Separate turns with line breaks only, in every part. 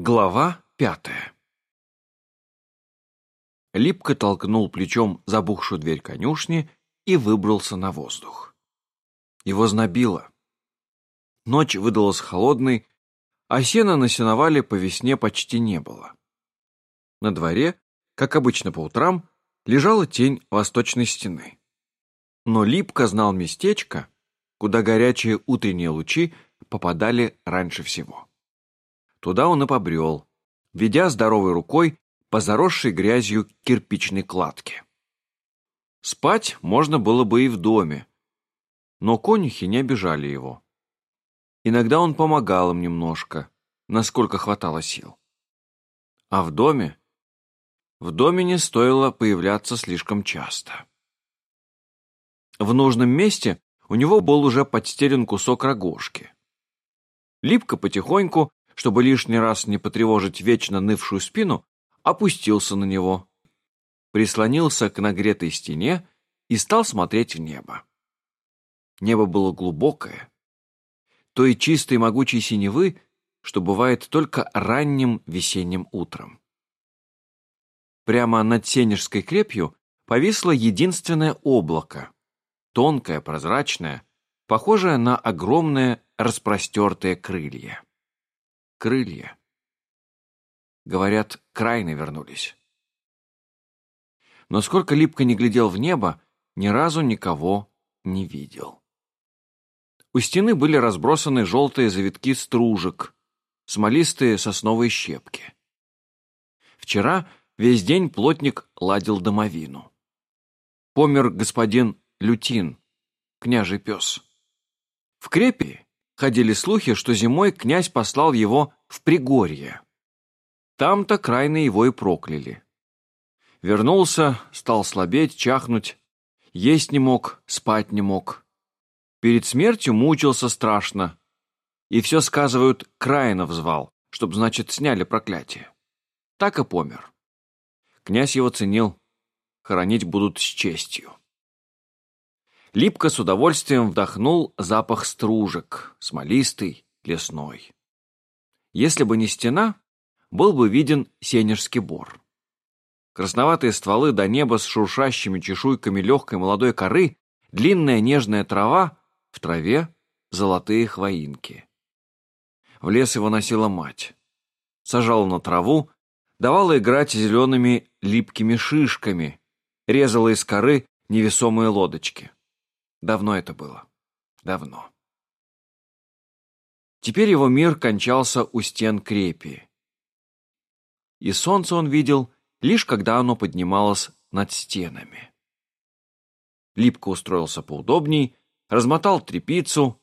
Глава пятая Липко толкнул плечом забухшую дверь конюшни и выбрался на воздух. Его знобило. Ночь выдалась холодной, а сена на сеновале по весне почти не было. На дворе, как обычно по утрам, лежала тень восточной стены. Но Липко знал местечко, куда горячие утренние лучи попадали раньше всего. Туда он и побрел, ведя здоровой рукой по заросшей грязью кирпичной кладке. Спать можно было бы и в доме, но конюхи не обижали его. Иногда он помогал им немножко, насколько хватало сил. А в доме? В доме не стоило появляться слишком часто. В нужном месте у него был уже подстелен кусок рогожки. Липко потихоньку чтобы лишний раз не потревожить вечно нывшую спину, опустился на него, прислонился к нагретой стене и стал смотреть в небо. Небо было глубокое, той чистой могучей синевы, что бывает только ранним весенним утром. Прямо над Сенежской крепью повисло единственное облако, тонкое, прозрачное, похожее на огромное распростертое крылья крылья. Говорят, крайны вернулись. Но сколько Липко не глядел в небо, ни разу никого не видел. У стены были разбросаны желтые завитки стружек, смолистые сосновые щепки. Вчера весь день плотник ладил домовину. Помер господин Лютин, княжий пес. В крепи Ходили слухи, что зимой князь послал его в Пригорье. Там-то крайно его и прокляли. Вернулся, стал слабеть, чахнуть, есть не мог, спать не мог. Перед смертью мучился страшно. И все, сказывают, Краинов звал, чтоб, значит, сняли проклятие. Так и помер. Князь его ценил, хоронить будут с честью. Липко с удовольствием вдохнул запах стружек, смолистый, лесной. Если бы не стена, был бы виден сенежский бор. Красноватые стволы до неба с шуршащими чешуйками легкой молодой коры, длинная нежная трава, в траве золотые хвоинки. В лес его носила мать. Сажала на траву, давала играть зелеными липкими шишками, резала из коры невесомые лодочки. Давно это было. Давно. Теперь его мир кончался у стен крепи. И солнце он видел, лишь когда оно поднималось над стенами. Липко устроился поудобней, размотал трепицу,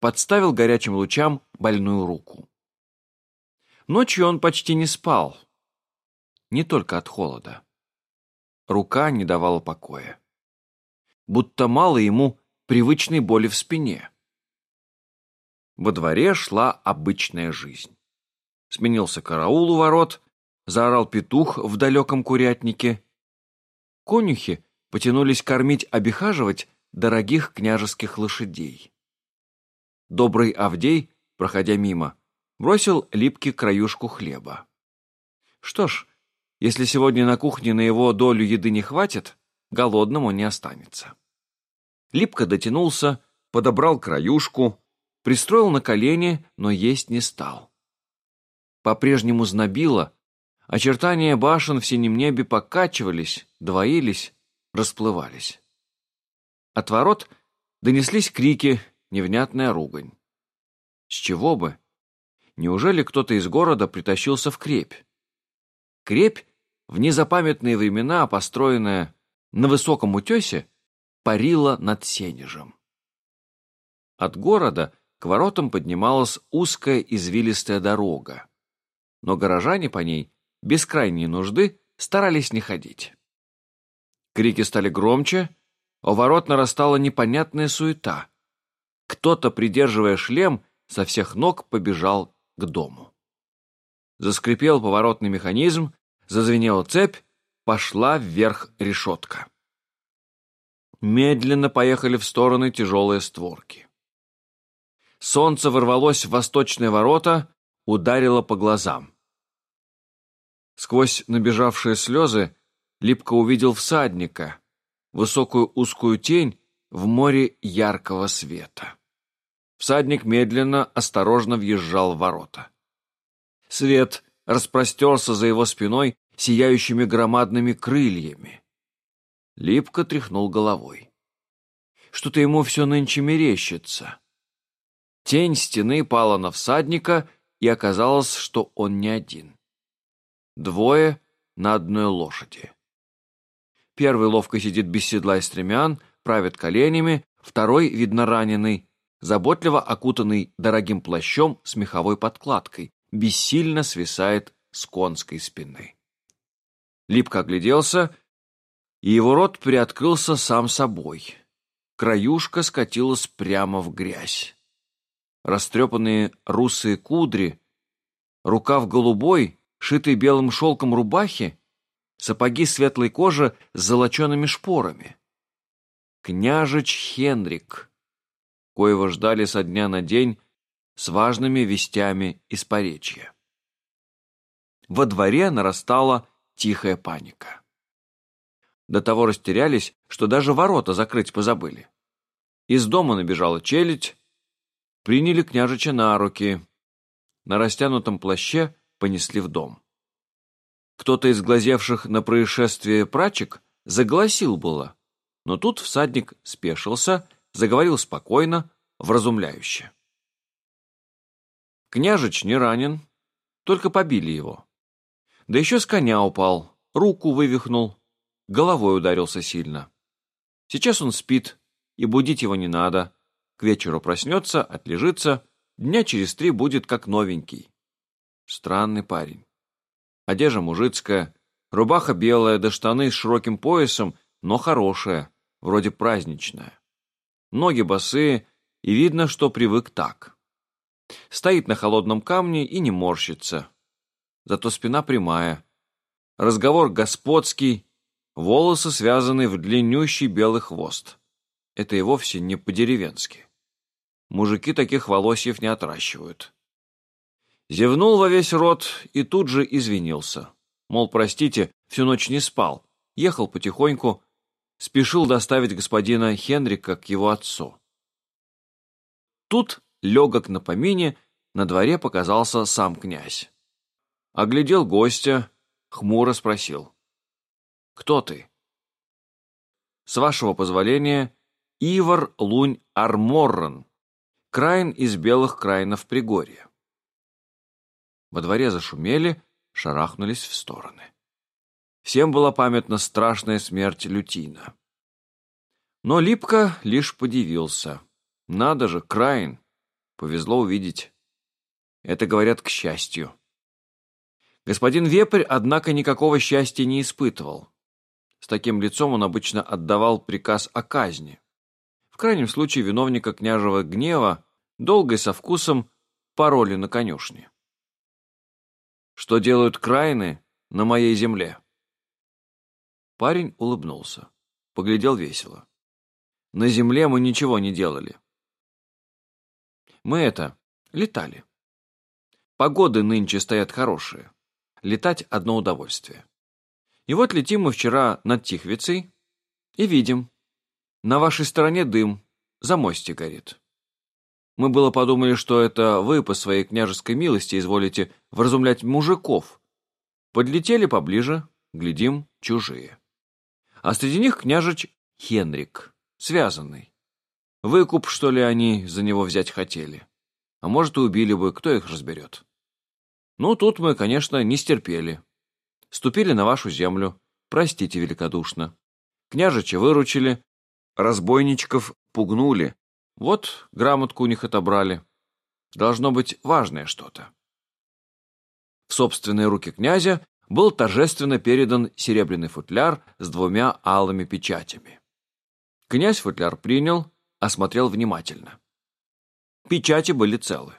подставил горячим лучам больную руку. Ночью он почти не спал, не только от холода. Рука не давала покоя будто мало ему привычной боли в спине. Во дворе шла обычная жизнь. Сменился караул у ворот, заорал петух в далеком курятнике. Конюхи потянулись кормить, обихаживать дорогих княжеских лошадей. Добрый Авдей, проходя мимо, бросил липкий краюшку хлеба. Что ж, если сегодня на кухне на его долю еды не хватит, голодным он не останется. Липко дотянулся, подобрал краюшку, пристроил на колени, но есть не стал. По-прежнему знобило, очертания башен в синем небе покачивались, двоились, расплывались. От ворот донеслись крики, невнятная ругань. С чего бы? Неужели кто-то из города притащился в крепь? Крепь, в незапамятные времена построенная на высоком утесе, парила над Сенежем. От города к воротам поднималась узкая извилистая дорога, но горожане по ней, без крайней нужды, старались не ходить. Крики стали громче, у ворот нарастала непонятная суета. Кто-то, придерживая шлем, со всех ног побежал к дому. Заскрипел поворотный механизм, зазвенела цепь, пошла вверх решетка. Медленно поехали в стороны тяжелые створки. Солнце ворвалось в восточные ворота, ударило по глазам. Сквозь набежавшие слезы Липко увидел всадника, высокую узкую тень в море яркого света. Всадник медленно, осторожно въезжал в ворота. Свет распростерся за его спиной сияющими громадными крыльями. Липко тряхнул головой. Что-то ему все нынче мерещится. Тень стены пала на всадника, и оказалось, что он не один. Двое на одной лошади. Первый ловко сидит без седла и стремян, правит коленями, второй, видно раненый, заботливо окутанный дорогим плащом с меховой подкладкой, бессильно свисает с конской спины. Липко огляделся, и его рот приоткрылся сам собой. Краюшка скатилась прямо в грязь. Растрепанные русые кудри, рукав голубой, шитый белым шелком рубахи, сапоги светлой кожи с золочеными шпорами. Княжич Хенрик, коего ждали со дня на день с важными вестями из Поречья. Во дворе нарастала тихая паника. До того растерялись, что даже ворота закрыть позабыли. Из дома набежала челядь, приняли княжича на руки, на растянутом плаще понесли в дом. Кто-то из глазевших на происшествие прачек загласил было, но тут всадник спешился, заговорил спокойно, вразумляюще. Княжич не ранен, только побили его. Да еще с коня упал, руку вывихнул, головой ударился сильно. Сейчас он спит, и будить его не надо. К вечеру проснется, отлежится, дня через три будет как новенький. Странный парень. Одежда мужицкая, рубаха белая, да штаны с широким поясом, но хорошая, вроде праздничная. Ноги босые, и видно, что привык так. Стоит на холодном камне и не морщится. Зато спина прямая. Разговор господский, волосы связаны в длиннющий белый хвост. Это и вовсе не по-деревенски. Мужики таких волосьев не отращивают. Зевнул во весь рот и тут же извинился. Мол, простите, всю ночь не спал, ехал потихоньку, спешил доставить господина Хенрика к его отцу. Тут, легок на помине, на дворе показался сам князь. Оглядел гостя, хмуро спросил. «Кто ты?» «С вашего позволения, Ивар Лунь Арморрен, краин из белых краинов Пригорья». Во дворе зашумели, шарахнулись в стороны. Всем была памятна страшная смерть Лютина. Но Липко лишь подивился. Надо же, Краин. Повезло увидеть. Это, говорят, к счастью. Господин Вепрь, однако, никакого счастья не испытывал. С таким лицом он обычно отдавал приказ о казни. В крайнем случае виновника княжего гнева долго и со вкусом пароли на конюшне. Что делают краины на моей земле? Парень улыбнулся, поглядел весело. На земле мы ничего не делали. Мы это, летали. Погоды нынче стоят хорошие. Летать одно удовольствие. И вот летим мы вчера над Тихвицей и видим. На вашей стороне дым, за мости горит. Мы было подумали, что это вы по своей княжеской милости изволите вразумлять мужиков. Подлетели поближе, глядим, чужие. А среди них княжич Хенрик, связанный. Выкуп, что ли, они за него взять хотели. А может, и убили бы, кто их разберет. Ну, тут мы, конечно, не стерпели. Ступили на вашу землю, простите великодушно. Княжича выручили, разбойничков пугнули, вот грамотку у них отобрали. Должно быть важное что-то. В собственные руки князя был торжественно передан серебряный футляр с двумя алыми печатями. Князь футляр принял, осмотрел внимательно. Печати были целы.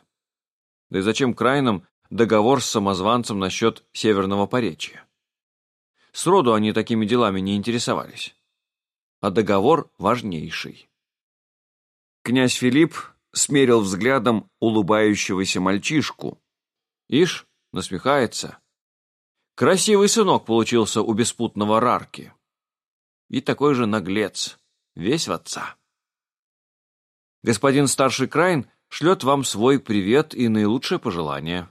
Да и зачем крайнам договор с самозванцем насчет Северного Поречья? Сроду они такими делами не интересовались. А договор важнейший. Князь Филипп смерил взглядом улыбающегося мальчишку. Ишь, насмехается. Красивый сынок получился у беспутного Рарки. И такой же наглец, весь в отца. Господин старший Крайн шлет вам свой привет и наилучшее пожелание.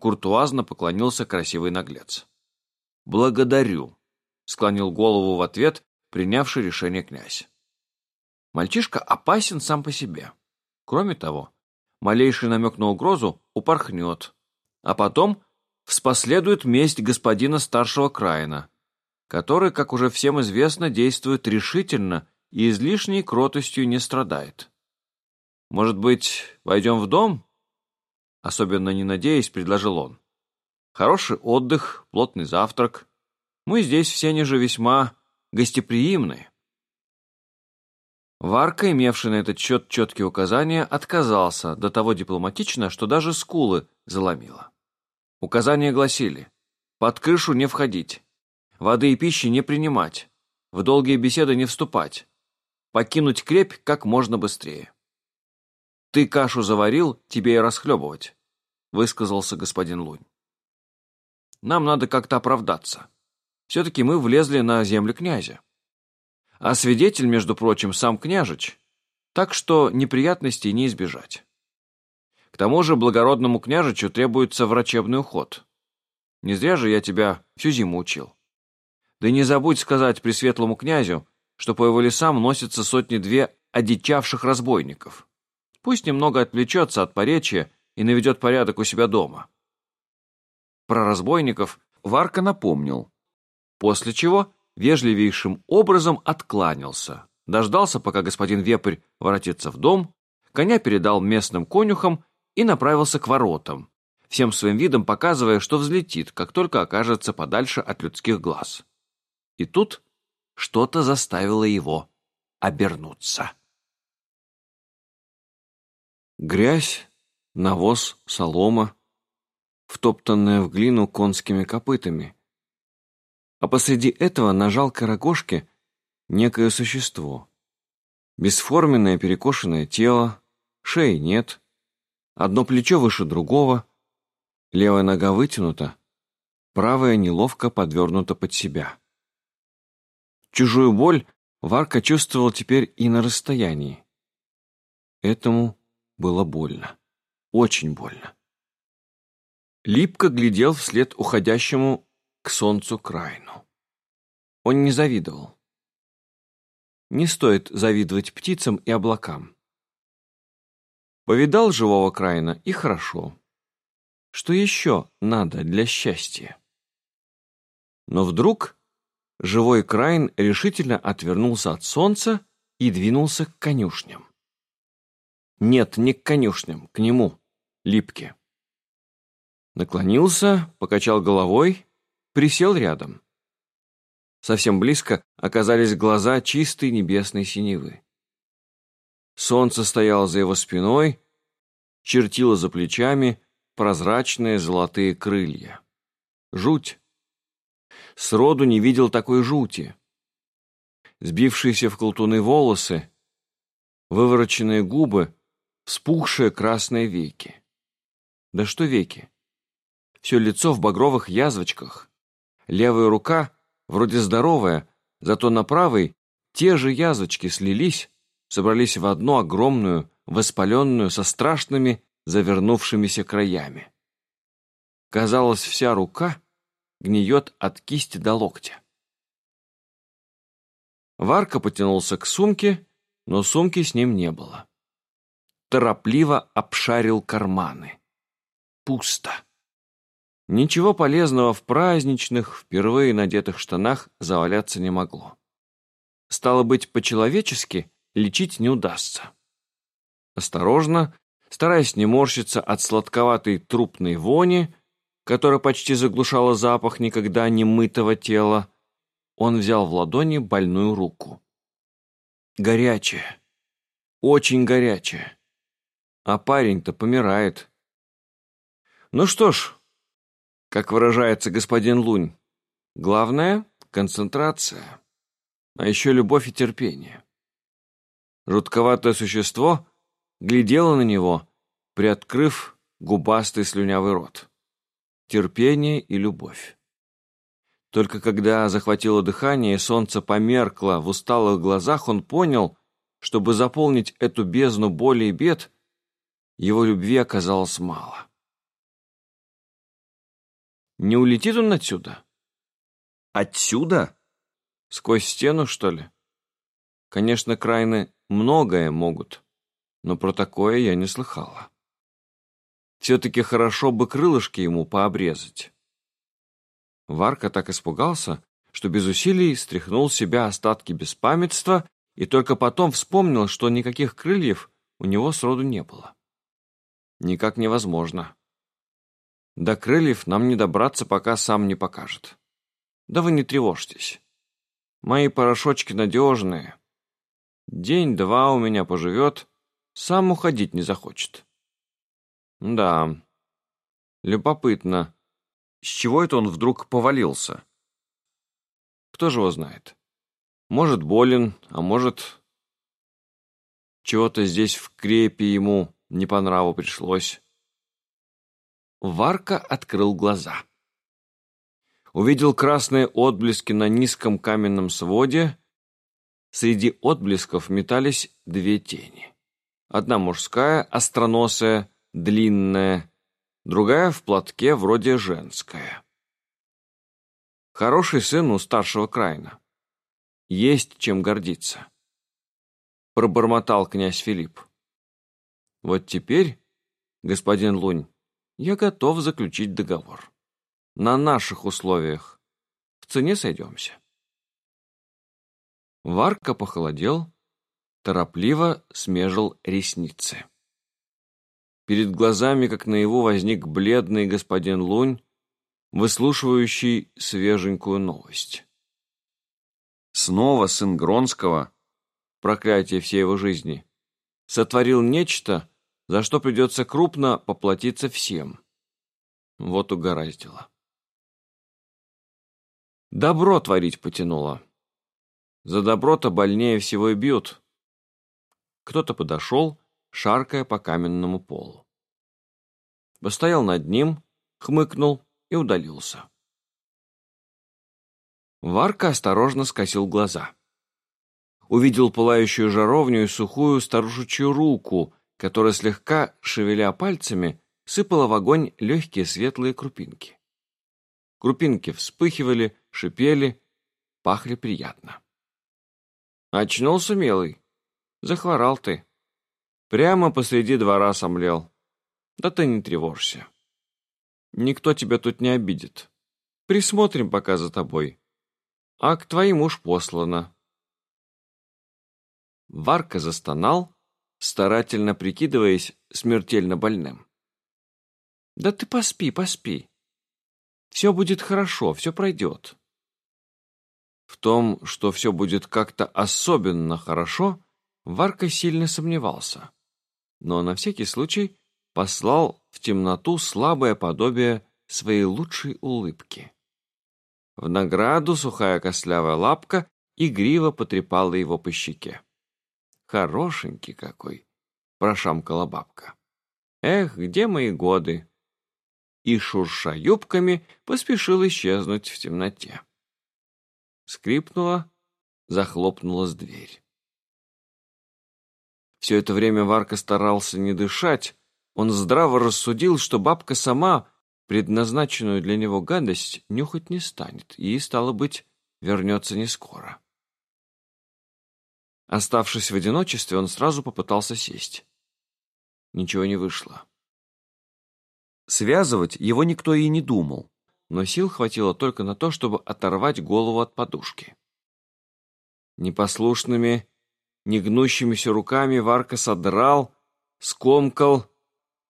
Куртуазно поклонился красивый наглец. «Благодарю», — склонил голову в ответ, принявший решение князь. Мальчишка опасен сам по себе. Кроме того, малейший намек на угрозу упорхнет, а потом вспоследует месть господина старшего Краина, который, как уже всем известно, действует решительно и излишней кротостью не страдает. «Может быть, войдем в дом?» Особенно не надеясь, предложил он. «Хороший отдых, плотный завтрак. Мы здесь все ниже весьма гостеприимны». Варка, имевший на этот счет четкие указания, отказался до того дипломатично, что даже скулы заломило. Указания гласили «Под крышу не входить, воды и пищи не принимать, в долгие беседы не вступать, покинуть крепь как можно быстрее». «Ты кашу заварил, тебе и расхлебывать», — высказался господин Лунь. «Нам надо как-то оправдаться. Все-таки мы влезли на землю князя. А свидетель, между прочим, сам княжич, так что неприятностей не избежать. К тому же благородному княжичу требуется врачебный уход. Не зря же я тебя всю зиму учил. Да не забудь сказать пресветлому князю, что по его лесам носятся сотни-две одичавших разбойников. Пусть немного отвлечется от поречия и наведет порядок у себя дома. Про разбойников Варка напомнил, после чего вежливейшим образом откланялся, дождался, пока господин Вепрь воротится в дом, коня передал местным конюхам и направился к воротам, всем своим видом показывая, что взлетит, как только окажется подальше от людских глаз. И тут что-то заставило его обернуться. Грязь, навоз, солома, втоптанная в глину конскими копытами, а посреди этого на жалкой рогожке некое существо. Бесформенное перекошенное тело, шеи нет, одно плечо выше другого, левая нога вытянута, правая неловко подвернута под себя. Чужую боль Варка чувствовал теперь и на расстоянии. Этому было больно. Очень больно. Липко глядел вслед уходящему к солнцу Крайну. Он не завидовал. Не стоит завидовать птицам и облакам. Повидал живого Крайна и хорошо. Что еще надо для счастья? Но вдруг живой Крайн решительно отвернулся от солнца и двинулся к конюшням. Нет, не к конюшням, к нему, Липке. Наклонился, покачал головой присел рядом. Совсем близко оказались глаза чистой небесной синевы. Солнце стояло за его спиной, чертило за плечами прозрачные золотые крылья. Жуть. Сроду не видел такой жути. Сбившиеся в колтуны волосы, вывороченные губы, вспухшие красные веки. Да что веки? Все лицо в багровых язвочках. Левая рука вроде здоровая, зато на правой те же язвочки слились, собрались в одну огромную, воспаленную, со страшными завернувшимися краями. Казалось, вся рука гниет от кисти до локтя. Варка потянулся к сумке, но сумки с ним не было. Торопливо обшарил карманы. Пусто. Ничего полезного в праздничных, впервые надетых штанах заваляться не могло. Стало быть, по-человечески лечить не удастся. Осторожно, стараясь не морщиться от сладковатой трупной вони, которая почти заглушала запах никогда не мытого тела, он взял в ладони больную руку. Горячая. Очень горячая. А парень-то помирает. Ну что ж, как выражается господин Лунь. Главное — концентрация, а еще любовь и терпение. Жутковатое существо глядело на него, приоткрыв губастый слюнявый рот. Терпение и любовь. Только когда захватило дыхание и солнце померкло в усталых глазах, он понял, чтобы заполнить эту бездну боли и бед, его любви оказалось мало. Не улетит он отсюда?
Отсюда?
Сквозь стену, что ли? Конечно, крайны многое могут, но про такое я не слыхала. Все-таки хорошо бы крылышки ему пообрезать. Варка так испугался, что без усилий стряхнул с себя остатки беспамятства и только потом вспомнил, что никаких крыльев у него сроду не было. Никак невозможно. До крыльев нам не добраться, пока сам не покажет. Да вы не тревожьтесь. Мои порошочки надежные. День-два у меня поживет, сам уходить не захочет. Да, любопытно, с чего это он вдруг повалился? Кто же его знает? Может, болен, а может, чего-то здесь в крепе ему не по нраву пришлось. Варка открыл глаза. Увидел красные отблески на низком каменном своде. Среди отблесков метались две тени. Одна мужская, остроносая, длинная, другая в платке вроде женская. Хороший сын у старшего Крайна. Есть чем гордиться. Пробормотал князь Филипп. Вот теперь, господин Лунь, я готов заключить договор. На наших условиях. В цене сойдемся. Варка похолодел, торопливо смежил ресницы. Перед глазами, как наяву, возник бледный господин Лунь, выслушивающий свеженькую новость. Снова сын Гронского, проклятие всей его жизни, сотворил нечто, за что придется крупно поплатиться всем. Вот угораздило. Добро творить потянуло. За добро-то больнее всего и бьют. Кто-то подошел, шаркая по каменному полу. Постоял над ним, хмыкнул и удалился. Варка осторожно скосил глаза. Увидел пылающую жаровню и сухую старушечью руку, которая слегка, шевеля пальцами, сыпала в огонь легкие светлые крупинки. Крупинки вспыхивали, шипели, пахли приятно. Очнулся милый. Захворал ты. Прямо посреди двора сомлел. Да ты не тревожься. Никто тебя тут не обидит. Присмотрим пока за тобой. А к твоим уж послано. Варка застонал, старательно прикидываясь смертельно больным. Да ты поспи, поспи. Все будет хорошо, все пройдет. В том, что все будет как-то особенно хорошо, Варка сильно сомневался но на всякий случай послал в темноту слабое подобие своей лучшей улыбки. В награду сухая костлявая лапка игриво потрепала его по щеке. «Хорошенький какой!» — прошамкала бабка. «Эх, где мои годы?» И, шурша юбками, поспешил исчезнуть в темноте. Скрипнула, захлопнулась дверь. Все это время Варка старался не дышать. Он здраво рассудил, что бабка сама предназначенную для него гадость нюхать не станет и, стало быть, вернется не скоро. Оставшись в одиночестве, он сразу попытался сесть. Ничего не вышло. Связывать его никто и не думал, но сил хватило только на то, чтобы оторвать голову от подушки. Непослушными Негнущимися руками Варка содрал, скомкал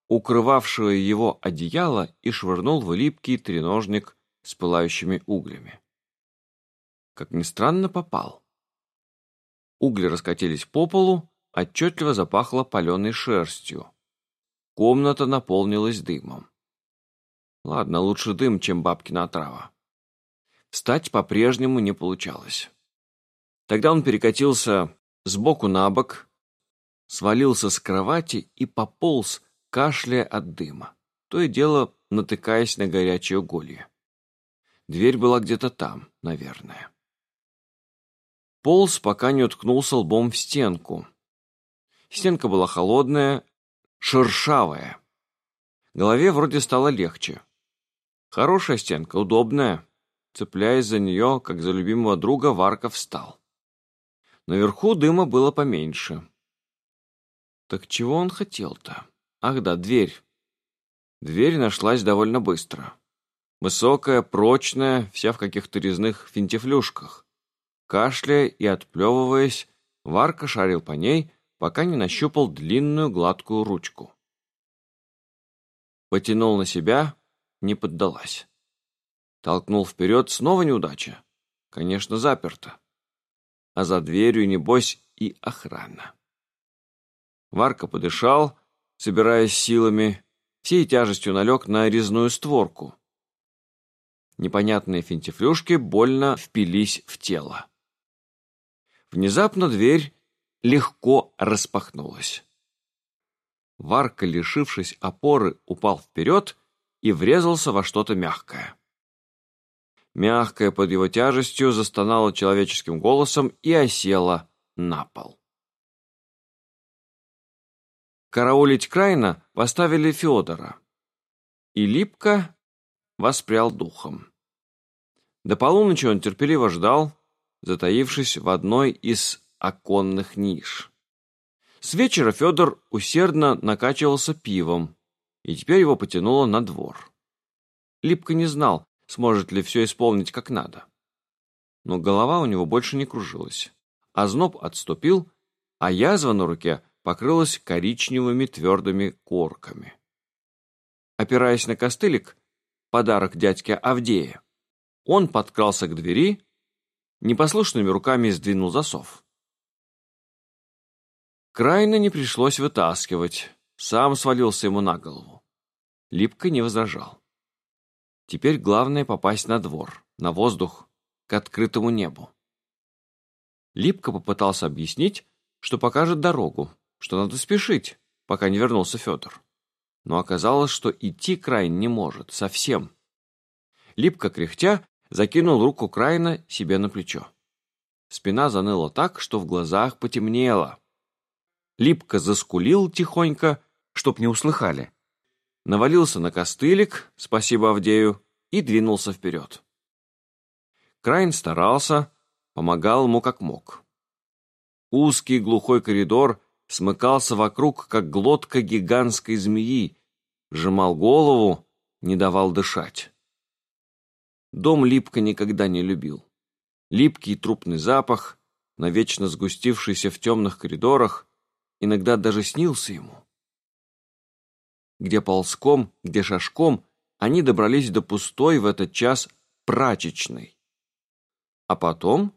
укрывавшее его одеяло и швырнул в липкий треножник с пылающими углями. Как ни странно, попал. Угли раскатились по полу, отчетливо запахло паленой шерстью. Комната наполнилась дымом. Ладно, лучше дым, чем бабкина отрава. Встать по-прежнему не получалось. Тогда он перекатился сбоку на бок, свалился с кровати и пополз, кашляя от дыма, то и дело натыкаясь на горячее уголье. Дверь была где-то там, наверное. Полз, пока не уткнулся лбом в стенку. Стенка была холодная, шершавая. Голове вроде стало легче. Хорошая стенка, удобная. Цепляясь за нее, как за любимого друга, Варка встал. Наверху дыма было поменьше. Так чего он хотел-то? Ах да, дверь. Дверь нашлась довольно быстро. Высокая, прочная, вся в каких-то резных финтифлюшках. Кашляя и отплевываясь, Варка шарил по ней, пока не нащупал длинную гладкую ручку. Потянул на себя, не поддалась. Толкнул вперед, снова неудача. Конечно, заперто. А за дверью, небось, и охрана. Варка подышал, собираясь силами, всей тяжестью налег на резную створку. Непонятные финтифлюшки больно впились в тело. Внезапно дверь легко распахнулась. Варка, лишившись опоры, упал вперед и врезался во что-то мягкое. Мягкое под его тяжестью застонало человеческим голосом и осело на пол. Караулить Крайна поставили Федора, и Липко воспрял духом. До полуночи он терпеливо ждал, затаившись в одной из оконных ниш. С вечера Федор усердно накачивался пивом, и теперь его потянуло на двор. Липко не знал, сможет ли все исполнить как надо. Но голова у него больше не кружилась. Озноб отступил, а язва на руке покрылась коричневыми твердыми корками. Опираясь на костылик, подарок дядьке Авдея, он подкрался к двери, непослушными руками сдвинул засов. Крайно не пришлось вытаскивать, сам свалился ему на голову. Липко не возражал. Теперь главное попасть на двор, на воздух, к открытому небу. Липко попытался объяснить, что покажет дорогу, что надо спешить, пока не вернулся Федор. Но оказалось, что идти Крайн не может, совсем. Липко кряхтя закинул руку Крайна себе на плечо. Спина заныла так, что в глазах потемнело. Липко заскулил тихонько, чтоб не услыхали. Навалился на костылик, спасибо Авдею, и двинулся вперед. Крайн старался, помогал ему как мог. Узкий глухой коридор смыкался вокруг, как глотка гигантской змеи, сжимал голову, не давал дышать. Дом Липко никогда не любил. Липкий трупный запах, навечно сгустившийся в темных коридорах, иногда даже снился ему. Где ползком, где шашком, они добрались до пустой в этот час прачечной. А потом,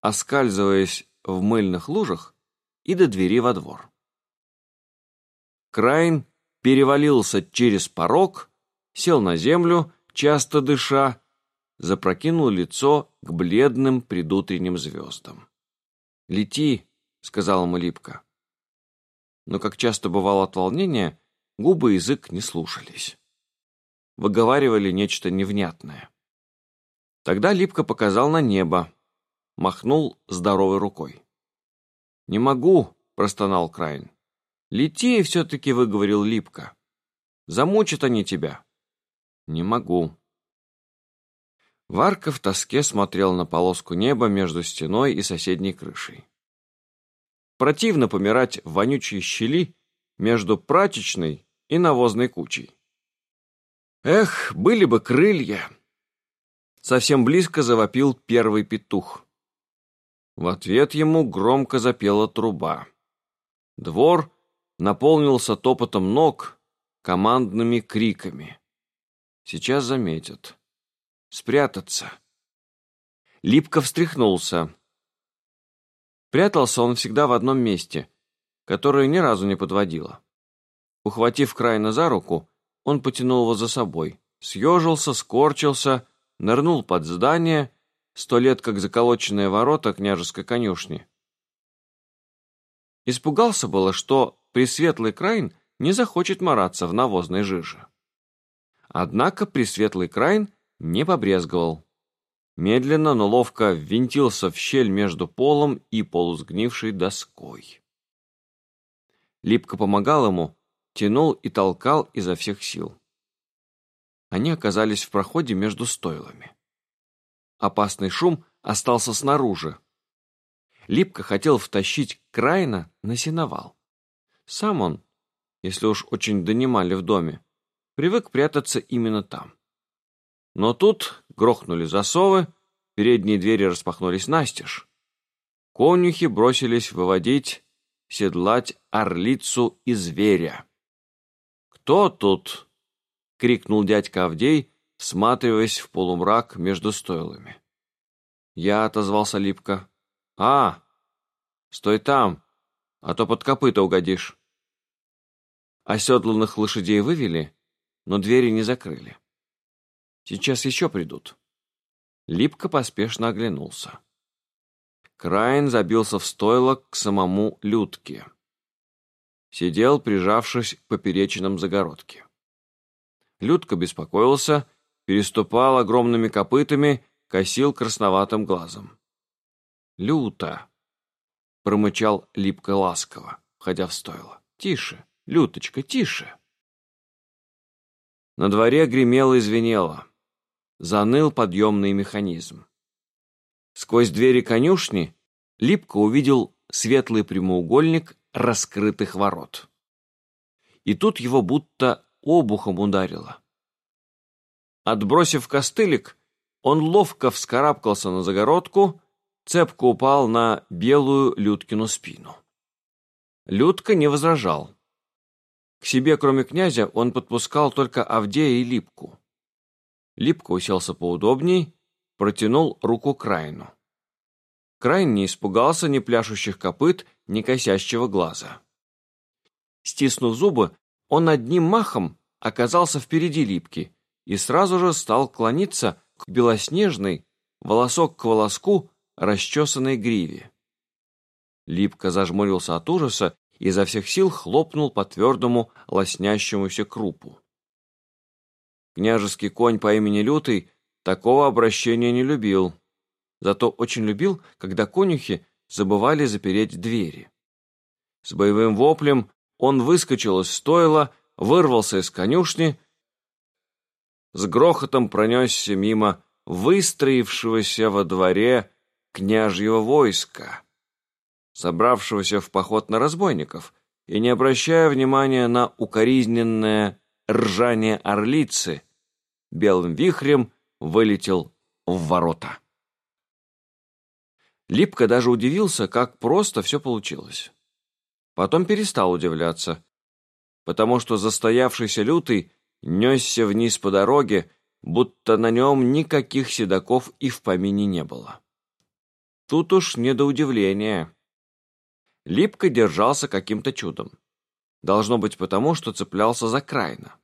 оскальзываясь в мыльных лужах, и до двери во двор. Крайн перевалился через порог, сел на землю, часто дыша, запрокинул лицо к бледным предутренним звездам. «Лети», — сказала ему Липка. Но, как часто бывало от волнения, губы и язык не слушались. Выговаривали нечто невнятное. Тогда Липка показал на небо, махнул здоровой рукой. «Не могу», — простонал Крайн. «Лети, все-таки выговорил Липко. Замучат они тебя». «Не могу». Варка в тоске смотрел на полоску неба между стеной и соседней крышей. Противно помирать в вонючей щели между прачечной и навозной кучей. Эх, были бы крылья! Совсем близко завопил первый петух. В ответ ему громко запела труба. Двор наполнился топотом ног, командными криками. Сейчас заметят. Спрятаться. Липко встряхнулся. Прятался он всегда в одном месте, которое ни разу не подводило. Ухватив Крайна за руку, он потянул его за собой, съежился, скорчился, нырнул под здание сто лет как заколоченные ворота княжеской конюшни. Испугался было, что Пресветлый Крайн не захочет мараться в навозной жиже. Однако Пресветлый Крайн не побрезговал. Медленно, но ловко ввинтился в щель между полом и полусгнившей доской. Липко помогал ему, тянул и толкал изо всех сил. Они оказались в проходе между стойлами. Опасный шум остался снаружи. Липко хотел втащить Крайна на сеновал. Сам он, если уж очень донимали в доме, привык прятаться именно там. Но тут грохнули засовы, передние двери распахнулись настежь. Конюхи бросились выводить, седлать орлицу и зверя. «Кто тут?» — крикнул дядька Авдей, всматриваясь в полумрак между стойлами. Я отозвался липко. «А, стой там, а то под копыта угодишь». Оседланных лошадей вывели, но двери не закрыли. Сейчас еще придут. Липко поспешно оглянулся. Краин забился в стойло к самому Людке. Сидел, прижавшись к поперечинам загородки. Людка беспокоился, переступал огромными копытами, косил красноватым глазом. «Люта!» — промычал Липко ласково, входя в стойло. «Тише, Люточка, тише!» На дворе гремело и звенело. Заныл подъемный механизм. Сквозь двери конюшни Липко увидел светлый прямоугольник раскрытых ворот. И тут его будто обухом ударило. Отбросив костылик, он ловко вскарабкался на загородку, цепко упал на белую Людкину спину. Людка не возражал. К себе, кроме князя, он подпускал только Авдея и Липку. Липко уселся поудобней, протянул руку Крайну. Крайн не испугался ни пляшущих копыт, ни косящего глаза. Стиснув зубы, он одним махом оказался впереди Липки и сразу же стал клониться к белоснежной, волосок к волоску, расчесанной гриве. Липка зажмурился от ужаса и изо всех сил хлопнул по твердому, лоснящемуся крупу. Княжеский конь по имени Лютый такого обращения не любил, зато очень любил, когда конюхи забывали запереть двери. С боевым воплем он выскочил из стойла, вырвался из конюшни, с грохотом пронесся мимо выстроившегося во дворе княжьего войска собравшегося в поход на разбойников, и не обращая внимания на укоризненное ржание орлицы, белым вихрем вылетел в ворота. Липко даже удивился, как просто все получилось. Потом перестал удивляться, потому что застоявшийся лютый несся вниз по дороге, будто на нем никаких седаков и в помине не было. Тут уж не до удивления. Липко держался каким-то чудом. Должно быть потому, что цеплялся за крайно.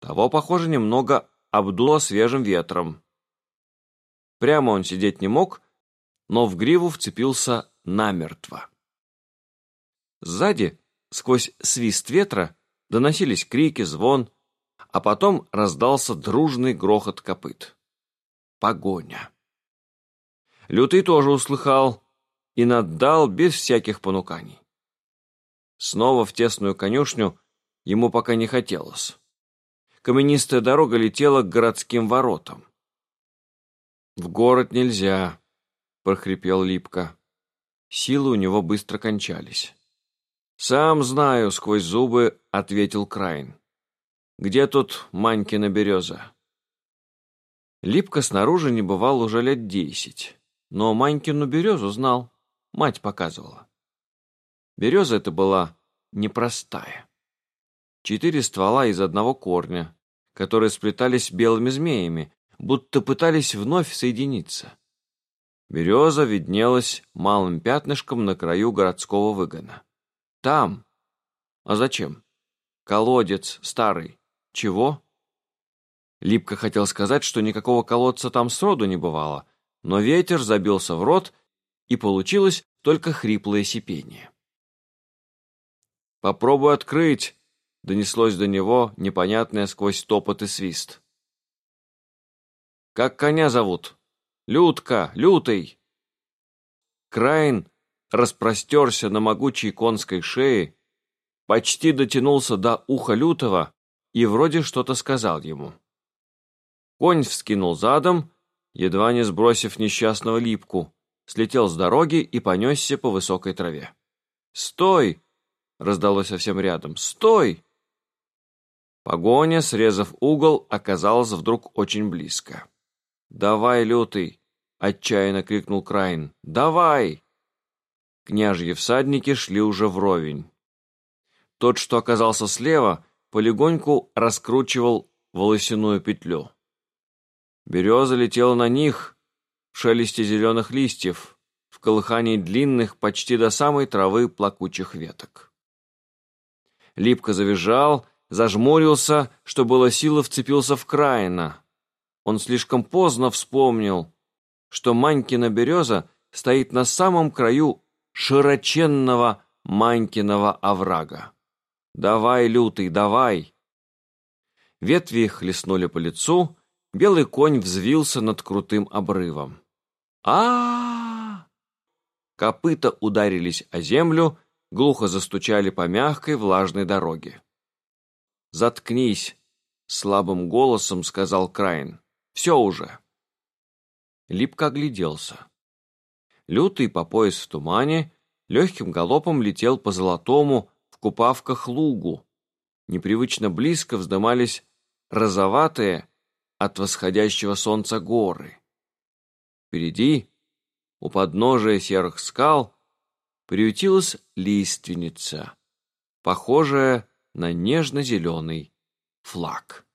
Того, похоже, немного обдуло свежим ветром. Прямо он сидеть не мог, но в гриву вцепился намертво. Сзади, сквозь свист ветра, доносились крики, звон, а потом раздался дружный грохот копыт. Погоня. Лютый тоже услыхал, и наддал без всяких понуканий. Снова в тесную конюшню ему пока не хотелось. Каменистая дорога летела к городским воротам. «В город нельзя», — прохрипел Липко. Силы у него быстро кончались. «Сам знаю», — сквозь зубы ответил Крайн. «Где тут Манькина береза?» Липко снаружи не бывал уже лет десять, но Манькину березу знал. Мать показывала. Береза эта была непростая. Четыре ствола из одного корня, которые сплетались белыми змеями, будто пытались вновь соединиться. Береза виднелась малым пятнышком на краю городского выгона. Там. А зачем? Колодец старый. Чего? Липко хотел сказать, что никакого колодца там сроду не бывало, но ветер забился в рот и получилось только хриплое сипение. «Попробуй открыть!» — донеслось до него непонятное сквозь топот и свист. Как коня зовут? Лютка, лютый. Краин распростерся на могучей конской шее, почти дотянулся до уха лютого и вроде что-то сказал ему. Конь вскинул задом, едва не сбросив несчастного липку, слетел с дороги и понесся по высокой траве. «Стой!» — раздалось совсем рядом. «Стой!» Погоня, срезав угол, оказалась вдруг очень близко. «Давай, лютый!» — отчаянно крикнул Крайн. «Давай!» Княжьи всадники шли уже вровень. Тот, что оказался слева, полегоньку раскручивал волосяную петлю. Береза летела на них в шелесте зеленых листьев, в колыхании длинных почти до самой травы плакучих веток. Липко завизжал, зажмурился, что было силы вцепился в Краина. Он слишком поздно вспомнил, что Манькина береза стоит на самом краю широченного Манькиного оврага. «Давай, лютый, давай!» Ветви хлестнули по лицу, белый конь взвился над крутым обрывом. а, Копыта ударились о землю, глухо застучали по мягкой влажной дороге. «Заткнись!» — слабым голосом сказал Крайн. «Все уже!» Липко огляделся. Лютый по пояс в тумане, легким галопом летел по золотому в купавках лугу. Непривычно близко вздымались розоватые от восходящего солнца горы. Впереди, у подножия серых скал, приютилась лиственница, похожая на нежно-зеленый флаг.